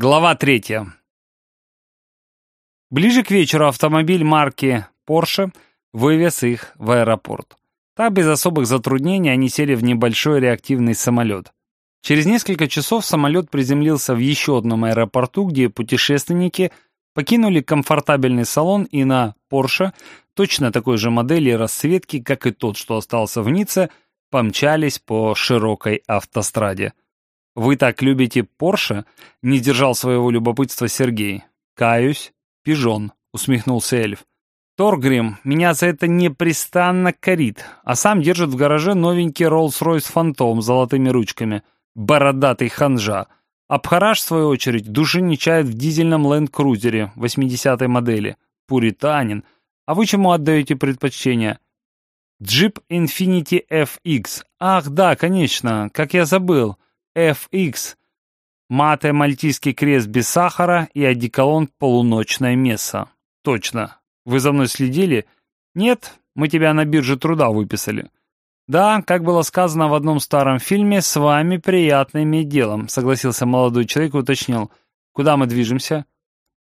Глава третья. Ближе к вечеру автомобиль марки Porsche вывез их в аэропорт. Так, без особых затруднений, они сели в небольшой реактивный самолет. Через несколько часов самолет приземлился в еще одном аэропорту, где путешественники покинули комфортабельный салон и на Porsche, точно такой же модели и расцветки, как и тот, что остался в Ницце, помчались по широкой автостраде. «Вы так любите Порше?» — не держал своего любопытства Сергей. «Каюсь, пижон», — усмехнулся эльф. «Торгрим меня за это непрестанно корит, а сам держит в гараже новенький Rolls-Royce Phantom с золотыми ручками. Бородатый ханжа. Абхараш, в свою очередь, души не чает в дизельном ленд-крузере 80-й модели. Пуританин. А вы чему отдаете предпочтение?» «Джип Infiniti FX. Ах, да, конечно, как я забыл». FX. Мате мальтийский крест без сахара и одеколон полуночное месса. Точно. Вы за мной следили? Нет, мы тебя на бирже труда выписали. Да, как было сказано в одном старом фильме, с вами приятно иметь делом, согласился молодой человек и уточнил. Куда мы движемся?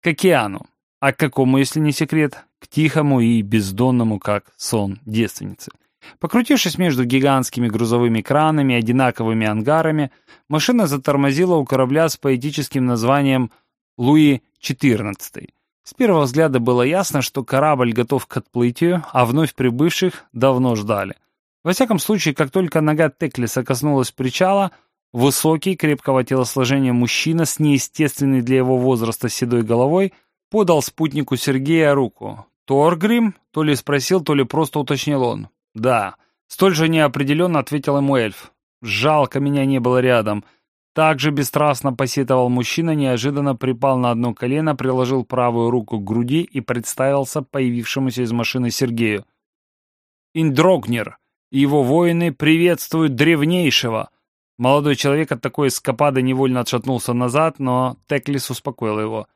К океану. А к какому, если не секрет? К тихому и бездонному, как сон девственницы. Покрутившись между гигантскими грузовыми кранами и одинаковыми ангарами, машина затормозила у корабля с поэтическим названием «Луи XIV». С первого взгляда было ясно, что корабль готов к отплытию, а вновь прибывших давно ждали. Во всяком случае, как только нога Теклиса коснулась причала, высокий, крепкого телосложения мужчина с неестественной для его возраста седой головой подал спутнику Сергея руку. «Торгрим?» — то ли спросил, то ли просто уточнил он. «Да», — столь же неопределенно ответил ему эльф. «Жалко, меня не было рядом». Также бесстрастно посетовал мужчина, неожиданно припал на одно колено, приложил правую руку к груди и представился появившемуся из машины Сергею. «Индрогнер его воины приветствуют древнейшего!» Молодой человек от такой эскапады невольно отшатнулся назад, но Теклис успокоил его.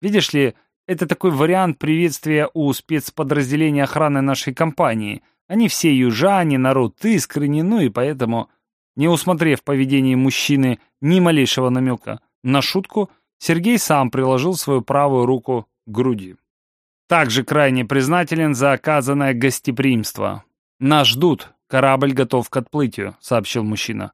«Видишь ли, это такой вариант приветствия у спецподразделения охраны нашей компании. Они все южане, народ искренний, ну и поэтому, не усмотрев в поведении мужчины ни малейшего намека на шутку, Сергей сам приложил свою правую руку к груди. Также крайне признателен за оказанное гостеприимство. «Нас ждут, корабль готов к отплытию», — сообщил мужчина.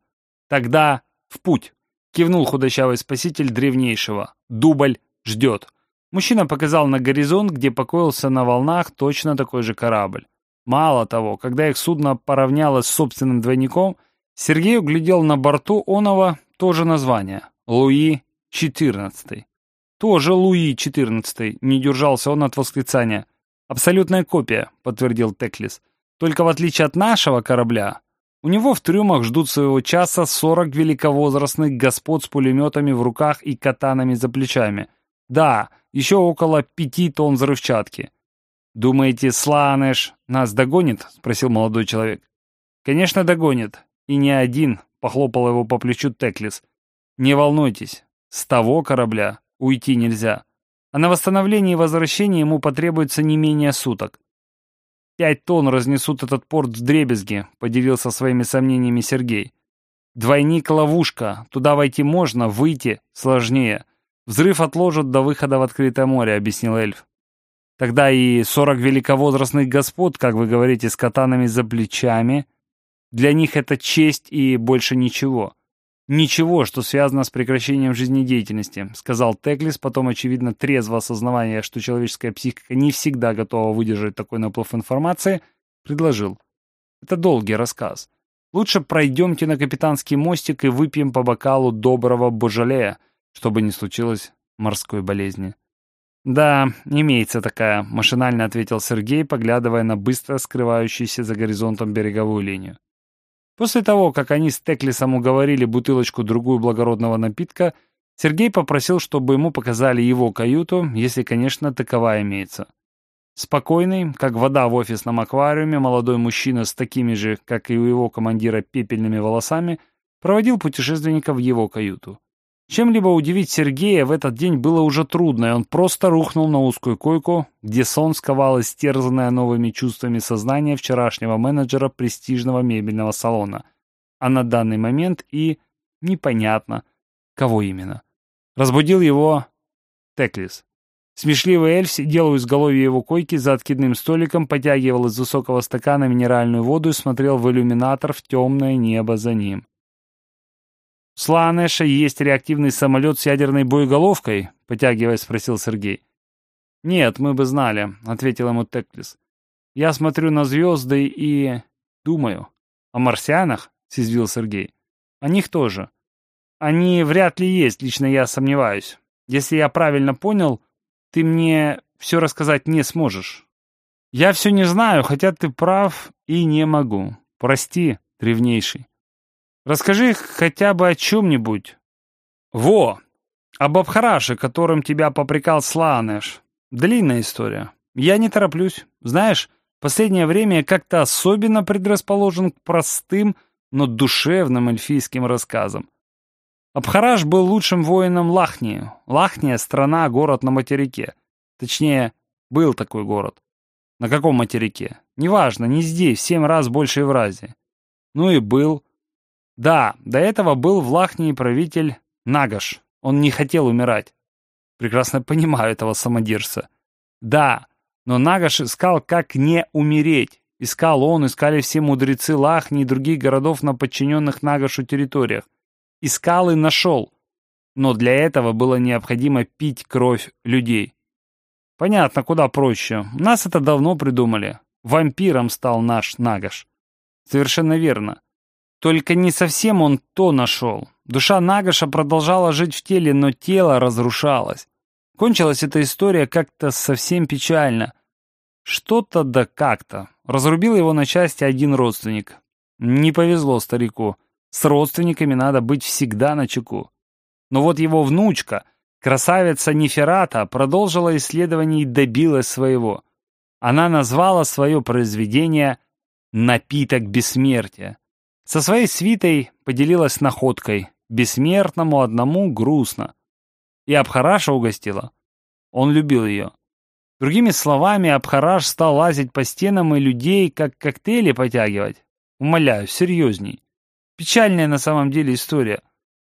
«Тогда в путь», — кивнул худощавый спаситель древнейшего. «Дубль ждет». Мужчина показал на горизонт, где покоился на волнах точно такой же корабль. Мало того, когда их судно поравнялось с собственным двойником, Сергей углядел на борту оного тоже название — Луи XIV. Тоже Луи XIV, не держался он от восклицания. «Абсолютная копия», — подтвердил Теклис. «Только в отличие от нашего корабля, у него в трюмах ждут своего часа 40 великовозрастных господ с пулеметами в руках и катанами за плечами. Да, еще около пяти тонн взрывчатки. «Думаете, Сланеш нас догонит?» — спросил молодой человек. «Конечно, догонит. И не один», — похлопал его по плечу Теклис. «Не волнуйтесь, с того корабля уйти нельзя. А на восстановление и возвращение ему потребуется не менее суток. Пять тонн разнесут этот порт в дребезги», — поделился своими сомнениями Сергей. «Двойник-ловушка. Туда войти можно, выйти сложнее. Взрыв отложат до выхода в открытое море», — объяснил эльф. Тогда и сорок великовозрастных господ, как вы говорите, с катанами за плечами, для них это честь и больше ничего. Ничего, что связано с прекращением жизнедеятельности, сказал Теклис, потом, очевидно, трезво осознавая, что человеческая психика не всегда готова выдержать такой наплыв информации, предложил. Это долгий рассказ. Лучше пройдемте на капитанский мостик и выпьем по бокалу доброго божалея, чтобы не случилось морской болезни. «Да, имеется такая», — машинально ответил Сергей, поглядывая на быстро скрывающуюся за горизонтом береговую линию. После того, как они с Теклисом уговорили бутылочку-другую благородного напитка, Сергей попросил, чтобы ему показали его каюту, если, конечно, такова имеется. Спокойный, как вода в офисном аквариуме, молодой мужчина с такими же, как и у его командира, пепельными волосами, проводил путешественника в его каюту. Чем-либо удивить Сергея в этот день было уже трудно, и он просто рухнул на узкую койку, где сон сковал истерзанное новыми чувствами сознание вчерашнего менеджера престижного мебельного салона. А на данный момент и непонятно, кого именно. Разбудил его Теклис. Смешливый эльф сидел у изголовья его койки за откидным столиком, потягивал из высокого стакана минеральную воду и смотрел в иллюминатор в темное небо за ним. «У Сланеша есть реактивный самолет с ядерной боеголовкой?» — потягиваясь, спросил Сергей. «Нет, мы бы знали», — ответил ему Теклис. «Я смотрю на звезды и... думаю. О марсианах?» — съязвил Сергей. «О них тоже. Они вряд ли есть, лично я сомневаюсь. Если я правильно понял, ты мне все рассказать не сможешь. Я все не знаю, хотя ты прав и не могу. Прости, древнейший. Расскажи хотя бы о чем-нибудь. Во! Об Абхараше, которым тебя попрекал Слаанеш. Длинная история. Я не тороплюсь. Знаешь, последнее время я как-то особенно предрасположен к простым, но душевным эльфийским рассказам. Абхараш был лучшим воином Лахнии. Лахния — страна, город на материке. Точнее, был такой город. На каком материке? Неважно, не здесь, в семь раз больше Евразии. Ну и был. Да, до этого был в Лахнии правитель Нагаш. Он не хотел умирать. Прекрасно понимаю этого самодержца. Да, но Нагаш искал, как не умереть. Искал он, искали все мудрецы Лахни и других городов на подчиненных Нагашу территориях. Искал и нашел. Но для этого было необходимо пить кровь людей. Понятно, куда проще. Нас это давно придумали. Вампиром стал наш Нагаш. Совершенно верно. Только не совсем он то нашел. Душа Нагаша продолжала жить в теле, но тело разрушалось. Кончилась эта история как-то совсем печально. Что-то да как-то. Разрубил его на части один родственник. Не повезло старику. С родственниками надо быть всегда на чеку. Но вот его внучка, красавица Неферата, продолжила исследование и добилась своего. Она назвала свое произведение «Напиток бессмертия». Со своей свитой поделилась находкой. Бессмертному одному грустно. И Абхараша угостила. Он любил ее. Другими словами, Абхараш стал лазить по стенам и людей, как коктейли потягивать. Умоляю, серьезней. Печальная на самом деле история.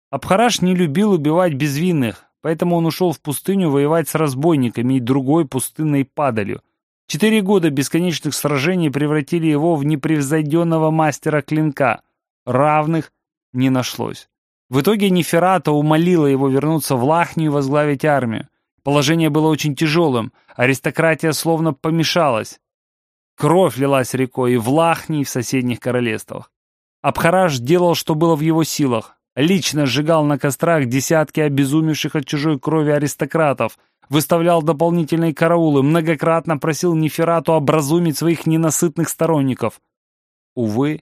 Абхараш не любил убивать безвинных, поэтому он ушел в пустыню воевать с разбойниками и другой пустынной падалью. Четыре года бесконечных сражений превратили его в непревзойденного мастера клинка — равных не нашлось. В итоге Неферата умолила его вернуться в Лахнию и возглавить армию. Положение было очень тяжелым, аристократия словно помешалась. Кровь лилась рекой и в Лахнии, и в соседних королевствах. Абхараш делал, что было в его силах. Лично сжигал на кострах десятки обезумевших от чужой крови аристократов, выставлял дополнительные караулы, многократно просил Неферату образумить своих ненасытных сторонников. Увы,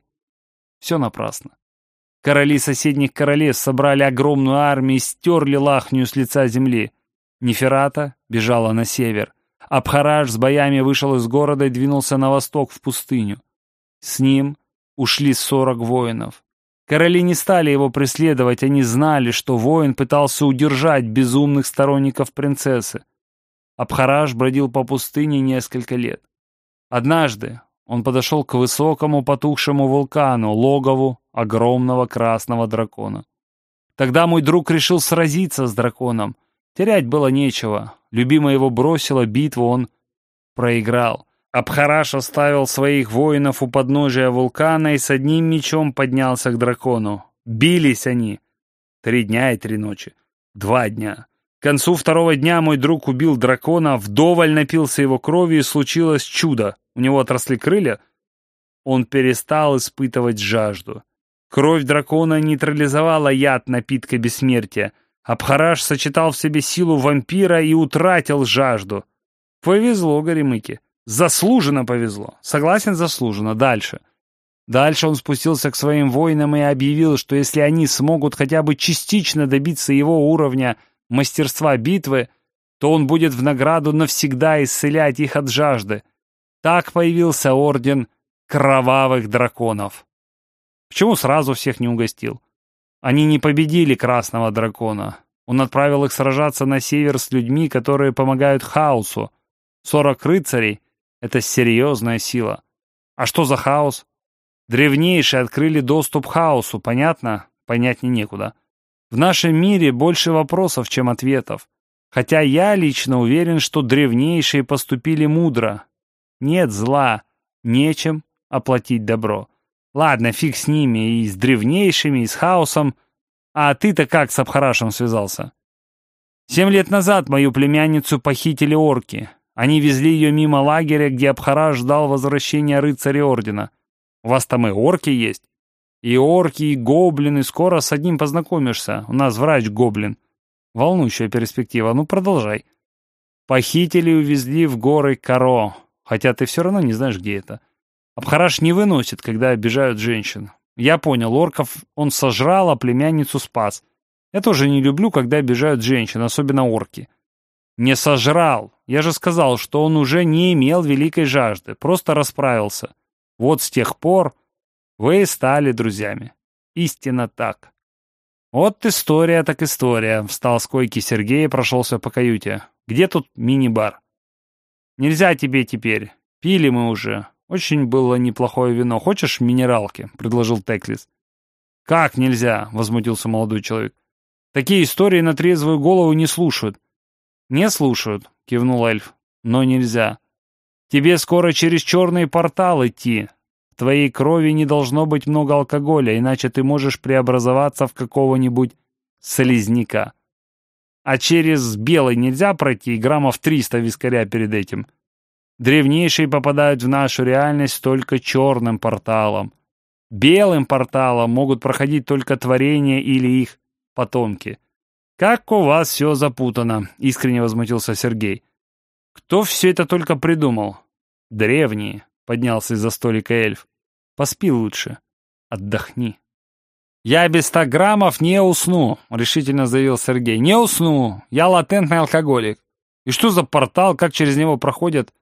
все напрасно. Короли соседних королевств собрали огромную армию и стерли Лахнию с лица земли. Неферата бежала на север. Абхараш с боями вышел из города и двинулся на восток в пустыню. С ним ушли сорок воинов. Короли не стали его преследовать, они знали, что воин пытался удержать безумных сторонников принцессы. Абхараш бродил по пустыне несколько лет. Однажды он подошел к высокому потухшему вулкану, логову огромного красного дракона. Тогда мой друг решил сразиться с драконом. Терять было нечего. Любимая его бросила битву, он проиграл. Абхараш оставил своих воинов у подножия вулкана и с одним мечом поднялся к дракону. Бились они. Три дня и три ночи. Два дня. К концу второго дня мой друг убил дракона, вдоволь напился его кровью, и случилось чудо у него отросли крылья, он перестал испытывать жажду. Кровь дракона нейтрализовала яд напитка бессмертия. Абхараш сочетал в себе силу вампира и утратил жажду. Повезло Горемыке. Заслуженно повезло. Согласен, заслуженно. Дальше. Дальше он спустился к своим воинам и объявил, что если они смогут хотя бы частично добиться его уровня мастерства битвы, то он будет в награду навсегда исцелять их от жажды. Так появился орден кровавых драконов. Почему сразу всех не угостил? Они не победили красного дракона. Он отправил их сражаться на север с людьми, которые помогают хаосу. Сорок рыцарей — это серьезная сила. А что за хаос? Древнейшие открыли доступ к хаосу, понятно? Понятнее некуда. В нашем мире больше вопросов, чем ответов. Хотя я лично уверен, что древнейшие поступили мудро. Нет зла, нечем оплатить добро. Ладно, фиг с ними, и с древнейшими, и с хаосом. А ты-то как с Абхарашем связался? Семь лет назад мою племянницу похитили орки. Они везли ее мимо лагеря, где Абхараш ждал возвращения рыцаря Ордена. У вас там и орки есть? И орки, и гоблины. Скоро с одним познакомишься. У нас врач-гоблин. Волнующая перспектива. Ну, продолжай. Похитили и увезли в горы Каро. Хотя ты все равно не знаешь, где это. Абхараш не выносит, когда обижают женщин. Я понял, орков он сожрал, а племянницу спас. Я тоже не люблю, когда обижают женщин, особенно орки. Не сожрал. Я же сказал, что он уже не имел великой жажды, просто расправился. Вот с тех пор вы стали друзьями. Истинно так. Вот история так история. Встал с койки Сергей и прошелся по каюте. Где тут мини-бар? Нельзя тебе теперь. Пили мы уже. Очень было неплохое вино. Хочешь минералки? Предложил Теклис. Как нельзя? Возмутился молодой человек. Такие истории на трезвую голову не слушают. Не слушают, кивнул эльф. Но нельзя. Тебе скоро через черный портал идти. В твоей крови не должно быть много алкоголя, иначе ты можешь преобразоваться в какого-нибудь слизняка. А через белый нельзя пройти граммов 300 вискаря перед этим. Древнейшие попадают в нашу реальность только черным порталом. Белым порталом могут проходить только творения или их потомки. «Как у вас все запутано», — искренне возмутился Сергей. «Кто все это только придумал?» «Древние», — поднялся из-за столика эльф. «Поспи лучше. Отдохни». «Я без ста граммов не усну», — решительно заявил Сергей. «Не усну. Я латентный алкоголик. И что за портал, как через него проходят?»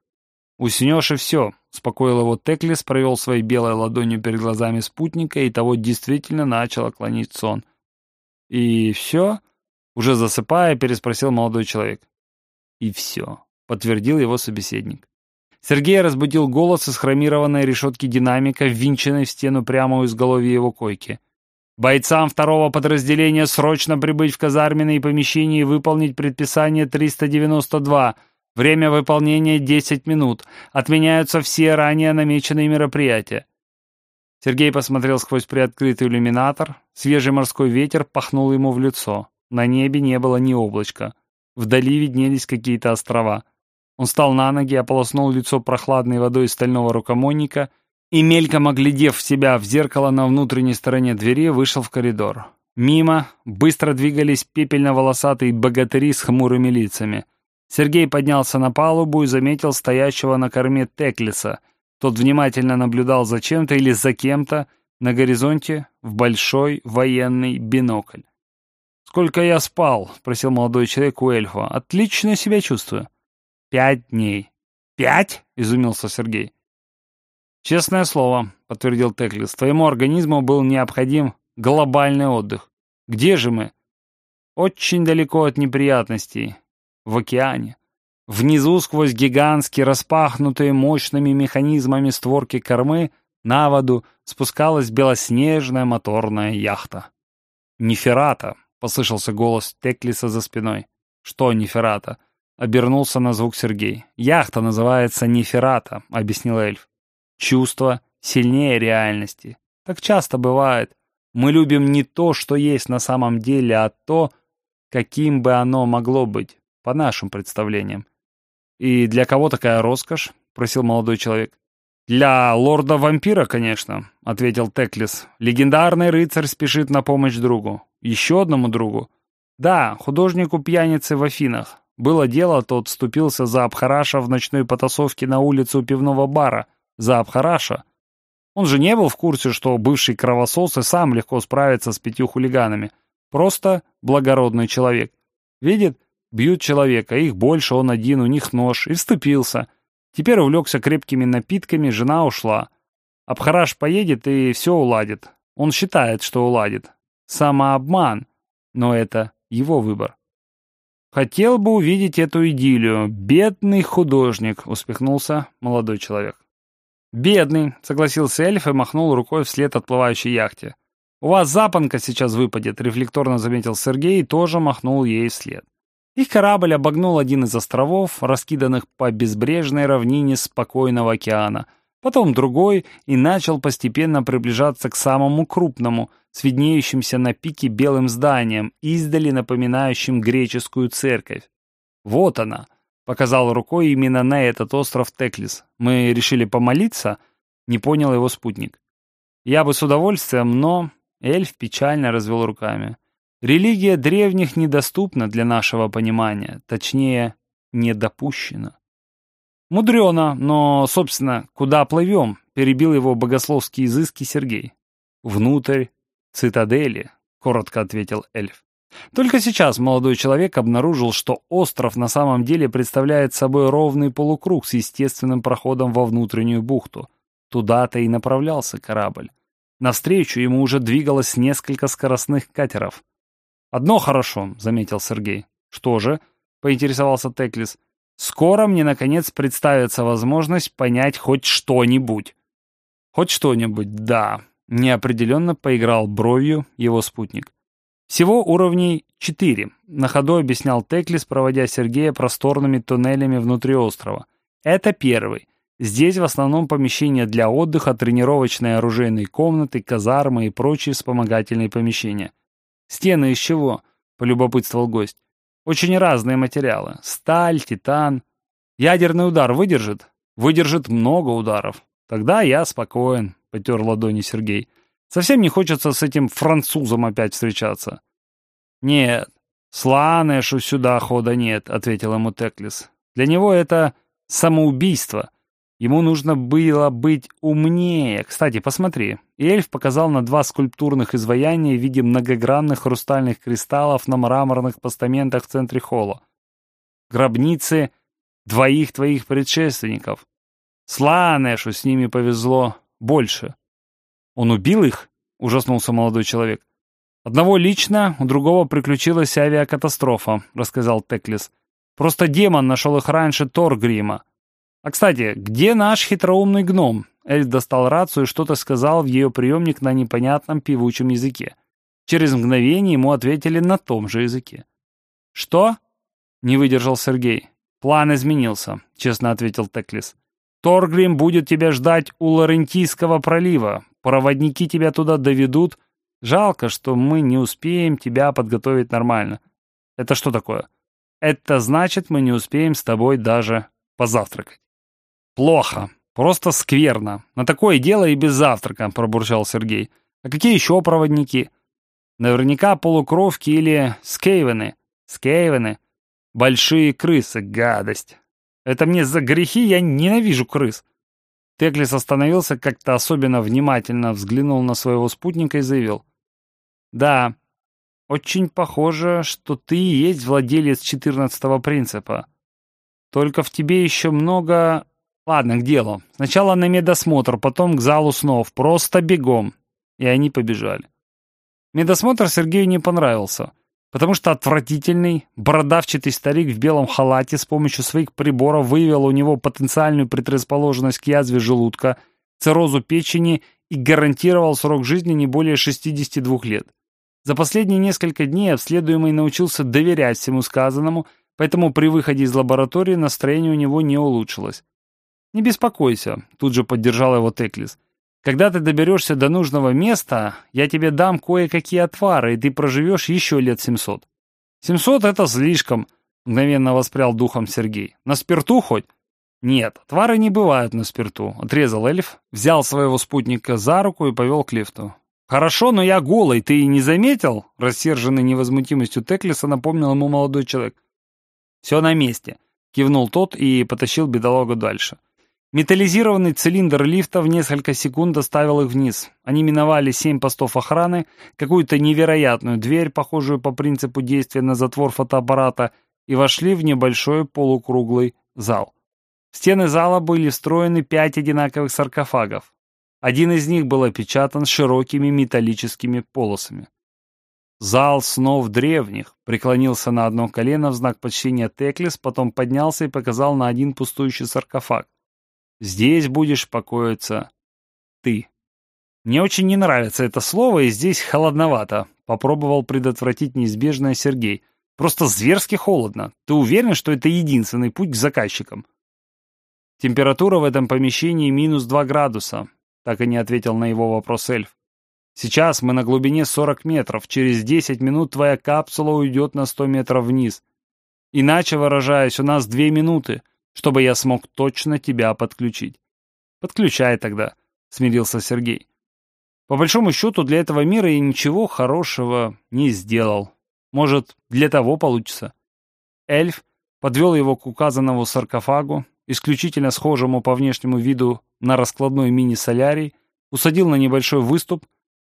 «Уснешь и все», — успокоил его Теклис, провел своей белой ладонью перед глазами спутника, и того действительно начал клонить сон. «И все?» — уже засыпая, переспросил молодой человек. «И все», — подтвердил его собеседник. Сергей разбудил голос из хромированной решетки динамика, ввинченной в стену прямо у изголовья его койки. «Бойцам второго подразделения срочно прибыть в казарменные помещения и выполнить предписание 392. Время выполнения 10 минут. Отменяются все ранее намеченные мероприятия. Сергей посмотрел сквозь приоткрытый иллюминатор. Свежий морской ветер пахнул ему в лицо. На небе не было ни облачка. Вдали виднелись какие-то острова. Он встал на ноги, ополоснул лицо прохладной водой из стального рукомойника и, мельком оглядев себя в зеркало на внутренней стороне двери, вышел в коридор. Мимо быстро двигались пепельно-волосатые богатыри с хмурыми лицами. Сергей поднялся на палубу и заметил стоящего на корме Теклиса — тот внимательно наблюдал за чем-то или за кем-то на горизонте в большой военный бинокль. «Сколько я спал?» — спросил молодой человек у эльфа. «Отлично себя чувствую». «Пять дней». «Пять?» — изумился Сергей. «Честное слово», — подтвердил Теклис, — «твоему организму был необходим глобальный отдых. Где же мы?» «Очень далеко от неприятностей. В океане». Внизу, сквозь гигантские, распахнутые мощными механизмами створки кормы, на воду спускалась белоснежная моторная яхта. «Неферата!» — послышался голос Теклиса за спиной. «Что Неферата?» — обернулся на звук Сергей. «Яхта называется Неферата», — объяснил эльф. «Чувство сильнее реальности. Так часто бывает. Мы любим не то, что есть на самом деле, а то, каким бы оно могло быть, по нашим представлениям. «И для кого такая роскошь?» — просил молодой человек. «Для лорда-вампира, конечно», — ответил Теклис. «Легендарный рыцарь спешит на помощь другу. Еще одному другу. Да, художнику-пьянице в Афинах. Было дело, тот вступился за Абхараша в ночной потасовке на улице у пивного бара. За Абхараша. Он же не был в курсе, что бывший кровосос и сам легко справится с пятью хулиганами. Просто благородный человек. Видит, Бьют человека, их больше, он один, у них нож, и вступился. Теперь увлекся крепкими напитками, жена ушла. Абхараш поедет и все уладит. Он считает, что уладит. Самообман. Но это его выбор. Хотел бы увидеть эту идиллию. Бедный художник, успехнулся молодой человек. Бедный, согласился эльф и махнул рукой вслед отплывающей яхте. «У вас запонка сейчас выпадет», — рефлекторно заметил Сергей и тоже махнул ей вслед. Их корабль обогнул один из островов, раскиданных по безбрежной равнине спокойного океана, потом другой и начал постепенно приближаться к самому крупному, с виднеющимся на пике белым зданием, издали напоминающим греческую церковь. «Вот она», — показал рукой именно на этот остров Теклис. «Мы решили помолиться?» — не понял его спутник. «Я бы с удовольствием, но...» Эльф печально развел руками. Религия древних недоступна для нашего понимания, точнее, недопущена. Мудрено, но, собственно, куда плывем? Перебил его богословские изыски Сергей. Внутрь цитадели, коротко ответил эльф. Только сейчас молодой человек обнаружил, что остров на самом деле представляет собой ровный полукруг с естественным проходом во внутреннюю бухту. Туда-то и направлялся корабль. Навстречу ему уже двигалось несколько скоростных катеров. «Одно хорошо», — заметил Сергей. «Что же?» — поинтересовался Теклис. «Скоро мне, наконец, представится возможность понять хоть что-нибудь». «Хоть что-нибудь, да», — неопределенно поиграл бровью его спутник. «Всего уровней четыре», — на ходу объяснял Теклис, проводя Сергея просторными туннелями внутри острова. «Это первый. Здесь в основном помещения для отдыха, тренировочные оружейные комнаты, казармы и прочие вспомогательные помещения. «Стены из чего?» — полюбопытствовал гость. «Очень разные материалы. Сталь, титан. Ядерный удар выдержит?» «Выдержит много ударов. Тогда я спокоен», — потер ладони Сергей. «Совсем не хочется с этим французом опять встречаться». «Нет, Сланешу сюда хода нет», — ответил ему Теклис. «Для него это самоубийство». Ему нужно было быть умнее. Кстати, посмотри. Эльф показал на два скульптурных изваяния в виде многогранных хрустальных кристаллов на мраморных постаментах в центре холла. Гробницы двоих твоих предшественников. Сланешу с ними повезло больше. Он убил их? Ужаснулся молодой человек. Одного лично, у другого приключилась авиакатастрофа, рассказал Теклис. Просто демон нашел их раньше Торгрима. А, кстати, где наш хитроумный гном? Эльф достал рацию и что-то сказал в ее приемник на непонятном певучем языке. Через мгновение ему ответили на том же языке. «Что?» — не выдержал Сергей. «План изменился», — честно ответил Теклис. «Торгрим будет тебя ждать у Лорентийского пролива. Проводники тебя туда доведут. Жалко, что мы не успеем тебя подготовить нормально». «Это что такое?» «Это значит, мы не успеем с тобой даже позавтракать». «Плохо. Просто скверно. На такое дело и без завтрака», — пробурчал Сергей. «А какие еще проводники?» «Наверняка полукровки или скейвены». «Скейвены. Большие крысы, гадость. Это мне за грехи, я ненавижу крыс». Теклис остановился, как-то особенно внимательно взглянул на своего спутника и заявил. «Да, очень похоже, что ты и есть владелец четырнадцатого принципа. Только в тебе еще много Ладно, к делу. Сначала на медосмотр, потом к залу снов. Просто бегом. И они побежали. Медосмотр Сергею не понравился, потому что отвратительный, бородавчатый старик в белом халате с помощью своих приборов выявил у него потенциальную предрасположенность к язве желудка, циррозу печени и гарантировал срок жизни не более 62 лет. За последние несколько дней обследуемый научился доверять всему сказанному, поэтому при выходе из лаборатории настроение у него не улучшилось. «Не беспокойся», — тут же поддержал его Теклис. «Когда ты доберешься до нужного места, я тебе дам кое-какие отвары, и ты проживешь еще лет семьсот». «Семьсот — это слишком», — мгновенно воспрял духом Сергей. «На спирту хоть?» «Нет, отвары не бывают на спирту», — отрезал эльф, взял своего спутника за руку и повел к лифту. «Хорошо, но я голый, ты и не заметил?» Рассерженный невозмутимостью Теклиса напомнил ему молодой человек. «Все на месте», — кивнул тот и потащил бедолагу дальше. Металлизированный цилиндр лифта в несколько секунд доставил их вниз. Они миновали семь постов охраны, какую-то невероятную дверь, похожую по принципу действия на затвор фотоаппарата, и вошли в небольшой полукруглый зал. В стены зала были встроены пять одинаковых саркофагов. Один из них был опечатан широкими металлическими полосами. «Зал снов древних», — преклонился на одно колено в знак почтения Теклис, потом поднялся и показал на один пустующий саркофаг. Здесь будешь покоиться ты. Мне очень не нравится это слово, и здесь холодновато. Попробовал предотвратить неизбежное Сергей. Просто зверски холодно. Ты уверен, что это единственный путь к заказчикам? Температура в этом помещении минус 2 градуса. Так и не ответил на его вопрос эльф. Сейчас мы на глубине 40 метров. Через 10 минут твоя капсула уйдет на 100 метров вниз. Иначе выражаясь, у нас 2 минуты, чтобы я смог точно тебя подключить. Подключай тогда, смирился Сергей. По большому счету, для этого мира я ничего хорошего не сделал. Может, для того получится. Эльф подвел его к указанному саркофагу, исключительно схожему по внешнему виду на раскладной мини-солярий, усадил на небольшой выступ,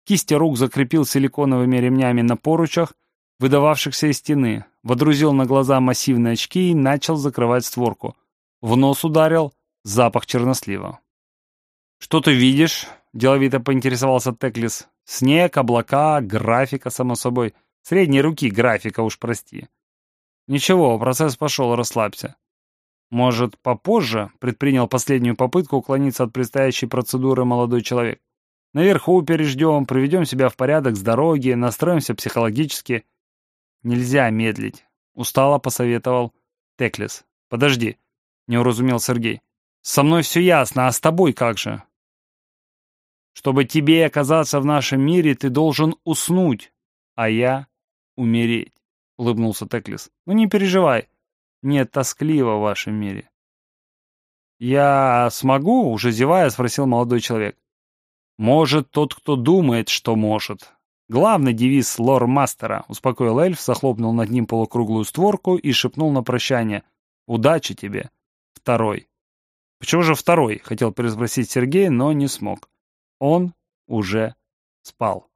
кисти рук закрепил силиконовыми ремнями на поручах, выдававшихся из стены, водрузил на глаза массивные очки и начал закрывать створку. В нос ударил запах чернослива. «Что ты видишь?» — деловито поинтересовался Теклис. «Снег, облака, графика, само собой. Средней руки графика, уж прости». «Ничего, процесс пошел, расслабься». «Может, попозже?» — предпринял последнюю попытку уклониться от предстоящей процедуры молодой человек. «Наверху переждем, приведем себя в порядок с дороги, настроимся психологически». «Нельзя медлить», — устало посоветовал Теклис. «Подожди», — не уразумел Сергей. «Со мной все ясно, а с тобой как же?» Чтобы тебе оказаться в нашем мире, ты должен уснуть, а я умереть», — улыбнулся Теклис. «Ну не переживай, мне тоскливо в вашем мире». «Я смогу?» — уже зевая, спросил молодой человек. «Может тот, кто думает, что может». Главный девиз лор-мастера, успокоил эльф, захлопнул над ним полукруглую створку и шепнул на прощание. «Удачи тебе, второй». «Почему же второй?» — хотел переспросить Сергей, но не смог. Он уже спал.